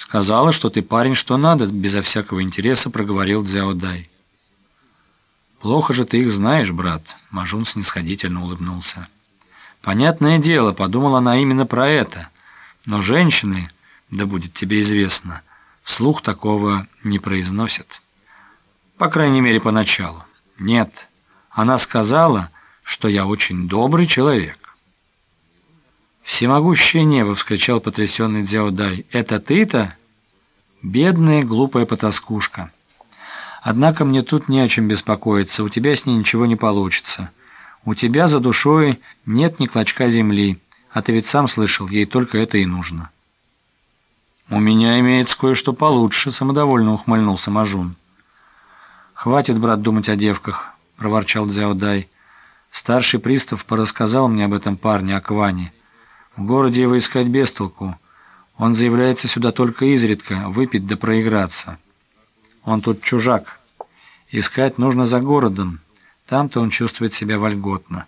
«Сказала, что ты парень, что надо», — безо всякого интереса проговорил Дзяодай. «Плохо же ты их знаешь, брат», — Мажун снисходительно улыбнулся. «Понятное дело, подумала она именно про это. Но женщины, да будет тебе известно, вслух такого не произносят. По крайней мере, поначалу. Нет, она сказала, что я очень добрый человек». «Всемогущее небо!» — вскричал потрясенный Дзяодай. «Это ты-то?» «Бедная, глупая потаскушка!» «Однако мне тут не о чем беспокоиться, у тебя с ней ничего не получится. У тебя за душой нет ни клочка земли, а ты ведь сам слышал, ей только это и нужно». «У меня имеется кое-что получше», — самодовольно ухмыльнулся Мажун. «Хватит, брат, думать о девках», — проворчал Дзяодай. «Старший пристав порассказал мне об этом парне, о Кване». В городе его искать без толку. Он заявляется сюда только изредка, выпить да проиграться. Он тут чужак. Искать нужно за городом. Там-то он чувствует себя вольготно.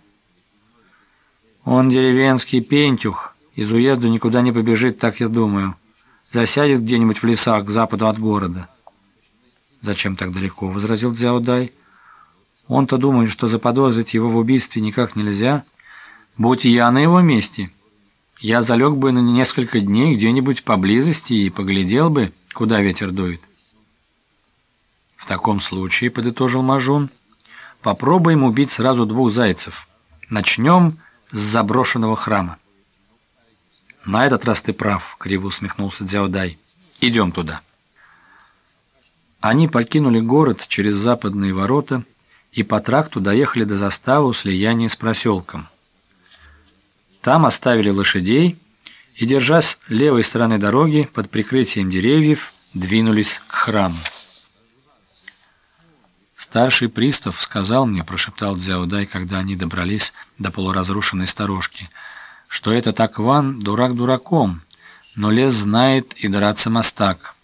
Он деревенский пентюх. Из уезда никуда не побежит, так я думаю. Засядет где-нибудь в лесах к западу от города. «Зачем так далеко?» — возразил Дзяудай. «Он-то думает, что заподозрить его в убийстве никак нельзя. Будь я на его месте...» я залег бы на несколько дней где-нибудь поблизости и поглядел бы, куда ветер дует. В таком случае, подытожил Мажун, попробуем убить сразу двух зайцев. Начнем с заброшенного храма. На этот раз ты прав, криво усмехнулся Дзяодай. Идем туда. Они покинули город через западные ворота и по тракту доехали до заставы слияния с проселком. Там оставили лошадей и, держась левой стороны дороги, под прикрытием деревьев, двинулись к храму. «Старший пристав сказал мне», — прошептал Дзяудай, когда они добрались до полуразрушенной сторожки, «что это Такван дурак дураком, но лес знает и драться мастак.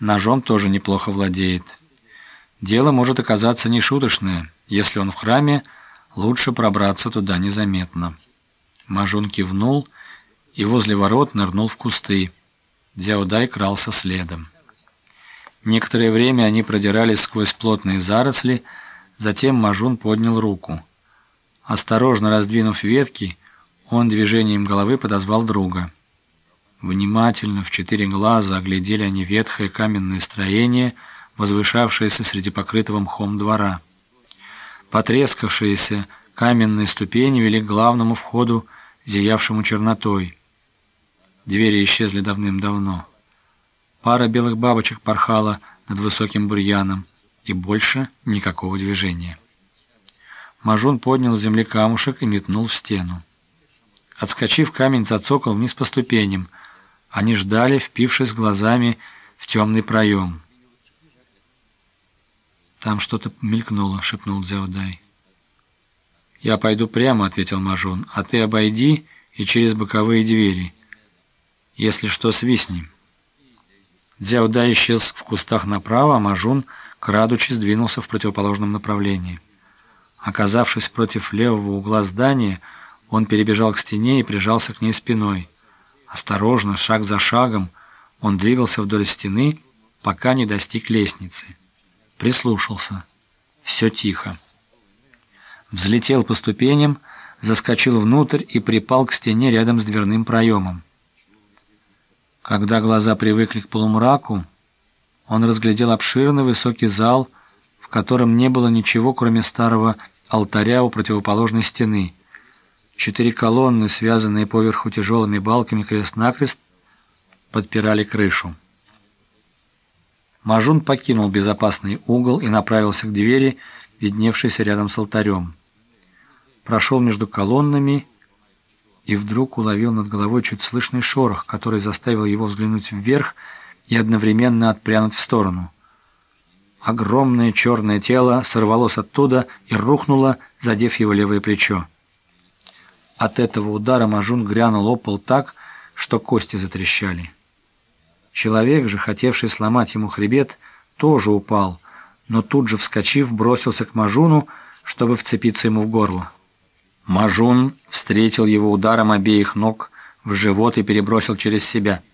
Ножом тоже неплохо владеет. Дело может оказаться нешуточное. Если он в храме, лучше пробраться туда незаметно». Мажун кивнул и возле ворот нырнул в кусты. Дзяудай крался следом. Некоторое время они продирались сквозь плотные заросли, затем Мажун поднял руку. Осторожно раздвинув ветки, он движением головы подозвал друга. Внимательно в четыре глаза оглядели они ветхое каменное строение, возвышавшееся среди покрытого мхом двора. Потрескавшиеся каменные ступени вели к главному входу зиявшему чернотой. Двери исчезли давным-давно. Пара белых бабочек порхала над высоким бурьяном, и больше никакого движения. Мажун поднял с земли камушек и метнул в стену. Отскочив, камень зацокал вниз по ступеням. Они ждали, впившись глазами в темный проем. «Там что-то мелькнуло», — шепнул Дзяудай. «Я пойду прямо», — ответил Мажун, — «а ты обойди и через боковые двери. Если что, свистни». Дзяуда исчез в кустах направо, а Мажун, крадучись, двинулся в противоположном направлении. Оказавшись против левого угла здания, он перебежал к стене и прижался к ней спиной. Осторожно, шаг за шагом, он двигался вдоль стены, пока не достиг лестницы. Прислушался. Все тихо взлетел по ступеням, заскочил внутрь и припал к стене рядом с дверным проемом. Когда глаза привыкли к полумраку, он разглядел обширный высокий зал, в котором не было ничего, кроме старого алтаря у противоположной стены. Четыре колонны, связанные поверху тяжелыми балками крест-накрест, подпирали крышу. Мажун покинул безопасный угол и направился к двери, видневшейся рядом с алтарем прошел между колоннами и вдруг уловил над головой чуть слышный шорох, который заставил его взглянуть вверх и одновременно отпрянуть в сторону. Огромное черное тело сорвалось оттуда и рухнуло, задев его левое плечо. От этого удара Мажун грянул опол так, что кости затрещали. Человек же, хотевший сломать ему хребет, тоже упал, но тут же, вскочив, бросился к Мажуну, чтобы вцепиться ему в горло. Мажун встретил его ударом обеих ног в живот и перебросил через себя –